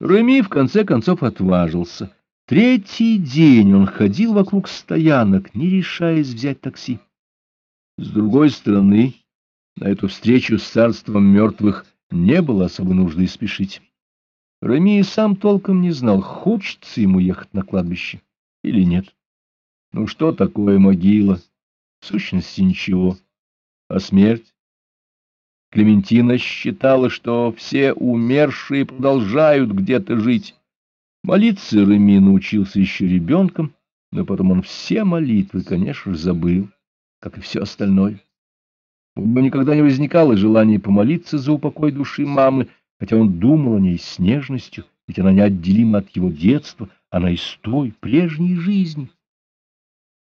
Реми в конце концов отважился. Третий день он ходил вокруг стоянок, не решаясь взять такси. С другой стороны, на эту встречу с царством мертвых не было особой нужды спешить. Реми и сам толком не знал, хочется ему ехать на кладбище или нет. Ну что такое могила? В сущности, ничего. А смерть? Клементина считала, что все умершие продолжают где-то жить. Молиться Реми научился еще ребенком, но потом он все молитвы, конечно же, забыл, как и все остальное. У него никогда не возникало желания помолиться за упокой души мамы, хотя он думал о ней с нежностью, ведь она неотделима от его детства, она из той прежней жизни.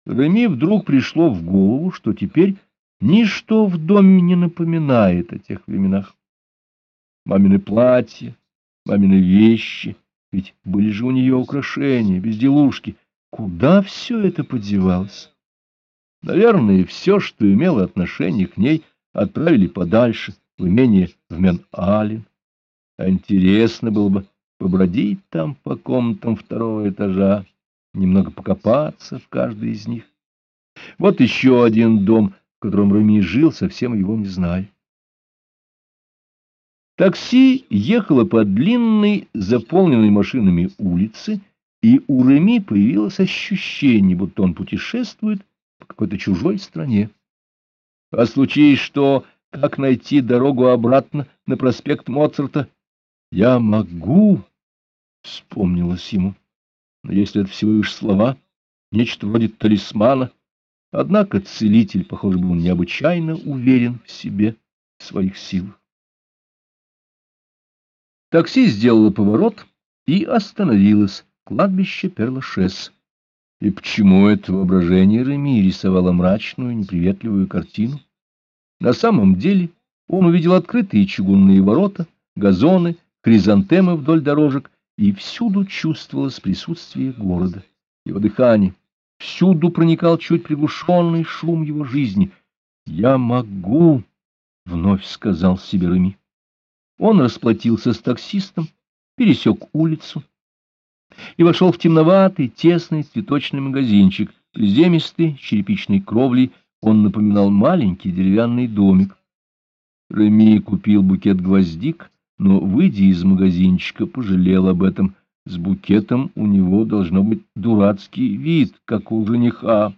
Реми вдруг пришло в голову, что теперь Ничто в доме не напоминает о тех временах. Мамины платья, мамины вещи, ведь были же у нее украшения, безделушки. Куда все это подевалось? Наверное, все, что имело отношение к ней, отправили подальше, в имение в Мен-Ален. А интересно было бы побродить там по комнатам второго этажа, немного покопаться в каждой из них. Вот еще один дом — котором Реми жил, совсем его не зная. Такси ехало по длинной, заполненной машинами улице, и у Реми появилось ощущение, будто он путешествует по какой-то чужой стране. А случись что, как найти дорогу обратно на проспект Моцарта? Я могу, вспомнилось ему. Но если это всего лишь слова, нечто вроде талисмана, Однако целитель, похоже, был необычайно уверен в себе, в своих силах. Такси сделало поворот и остановилось, кладбище Перлашес. И почему это воображение Реми рисовало мрачную, неприветливую картину? На самом деле он увидел открытые чугунные ворота, газоны, хризантемы вдоль дорожек, и всюду чувствовалось присутствие города, его дыхание. Всюду проникал чуть приглушенный шум его жизни. «Я могу!» — вновь сказал себе Реми. Он расплатился с таксистом, пересек улицу и вошел в темноватый, тесный цветочный магазинчик, приземистый, черепичной кровлей, он напоминал маленький деревянный домик. Реми купил букет гвоздик, но, выйдя из магазинчика, пожалел об этом — с букетом у него должно быть дурацкий вид, как у жениха.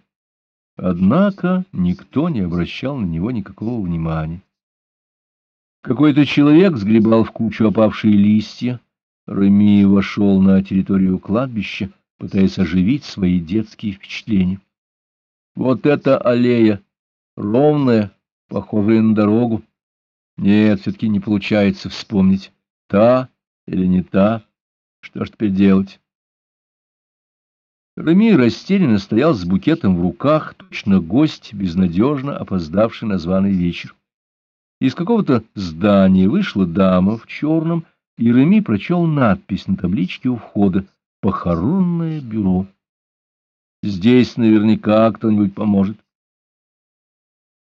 Однако никто не обращал на него никакого внимания. Какой-то человек сгребал в кучу опавшие листья. Реми вошел на территорию кладбища, пытаясь оживить свои детские впечатления. Вот эта аллея, ровная, похожая на дорогу. Нет, все-таки не получается вспомнить, та или не та. Что ж теперь делать? Реми растерянно стоял с букетом в руках, точно гость, безнадежно опоздавший на званый вечер. Из какого-то здания вышла дама в черном, и Реми прочел надпись на табличке у входа «Похоронное бюро». Здесь наверняка кто-нибудь поможет.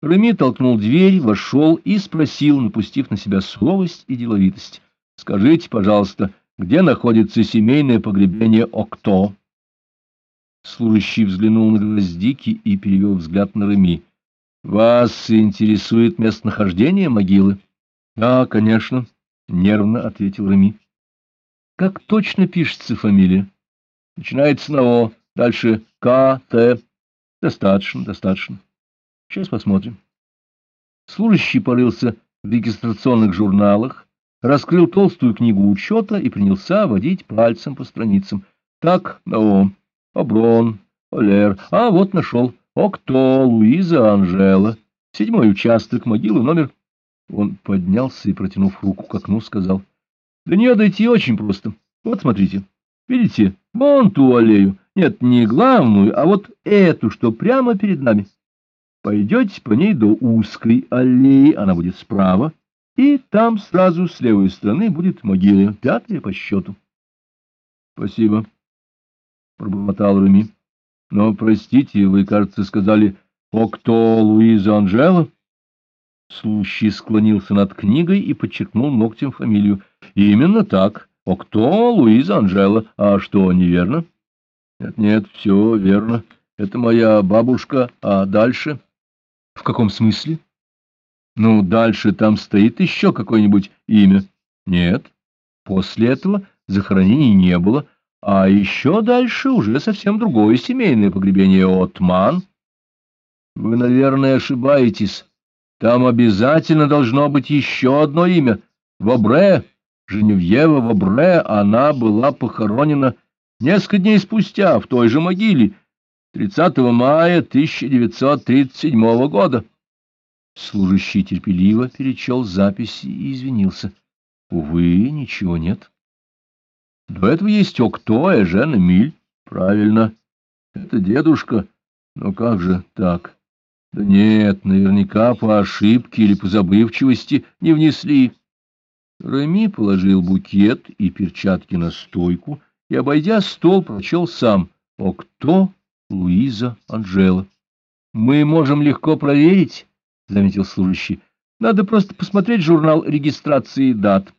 Реми толкнул дверь, вошел и спросил, напустив на себя суровость и деловитость. — Скажите, пожалуйста, — где находится семейное погребение Окто. Служащий взглянул на гвоздики и перевел взгляд на Реми. — Вас интересует местонахождение могилы? — Да, конечно, — нервно ответил Реми. — Как точно пишется фамилия? — Начинается на О, дальше К, Т. — Достаточно, достаточно. Сейчас посмотрим. Служащий порылся в регистрационных журналах, раскрыл толстую книгу учета и принялся водить пальцем по страницам. Так, Наом, Оброн, Олер, а вот нашел. Окто, Луиза, Анжела. Седьмой участок, могилы, номер... Он поднялся и, протянув руку к окну, сказал. До нее дойти очень просто. Вот смотрите. Видите, вон ту аллею. Нет, не главную, а вот эту, что прямо перед нами. Пойдете по ней до узкой аллеи, она будет справа, и там сразу с левой стороны будет могила, пятая по счету. — Спасибо, — пробормотал Реми. — Но, простите, вы, кажется, сказали «Окто Луиза Анжела»? Слущий склонился над книгой и подчеркнул ногтем фамилию. — Именно так, Окто, Луиза Анжела. А что, неверно? Нет, нет, все верно. Это моя бабушка, а дальше? В каком смысле? Ну, дальше там стоит еще какое-нибудь имя. Нет. После этого захоронений не было. А еще дальше уже совсем другое семейное погребение Отман. Вы, наверное, ошибаетесь. Там обязательно должно быть еще одно имя. Вобре, Женевьева Вобре, она была похоронена несколько дней спустя в той же могиле, 30 мая 1937 года. Служащий терпеливо перечел записи и извинился. Увы, ничего нет. До этого есть Окто и Жена Миль. Правильно. Это дедушка. Но как же так? Да нет, наверняка по ошибке или по забывчивости не внесли. Реми положил букет и перчатки на стойку и, обойдя стол, прочел сам «Окто Луиза Анжела». «Мы можем легко проверить», — заметил служащий. «Надо просто посмотреть журнал регистрации дат.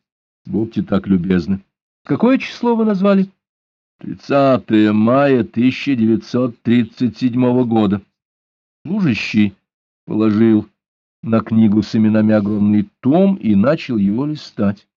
Будьте так любезны. Какое число вы назвали?» «30 мая 1937 года». Служащий положил на книгу с именами огромный том и начал его листать.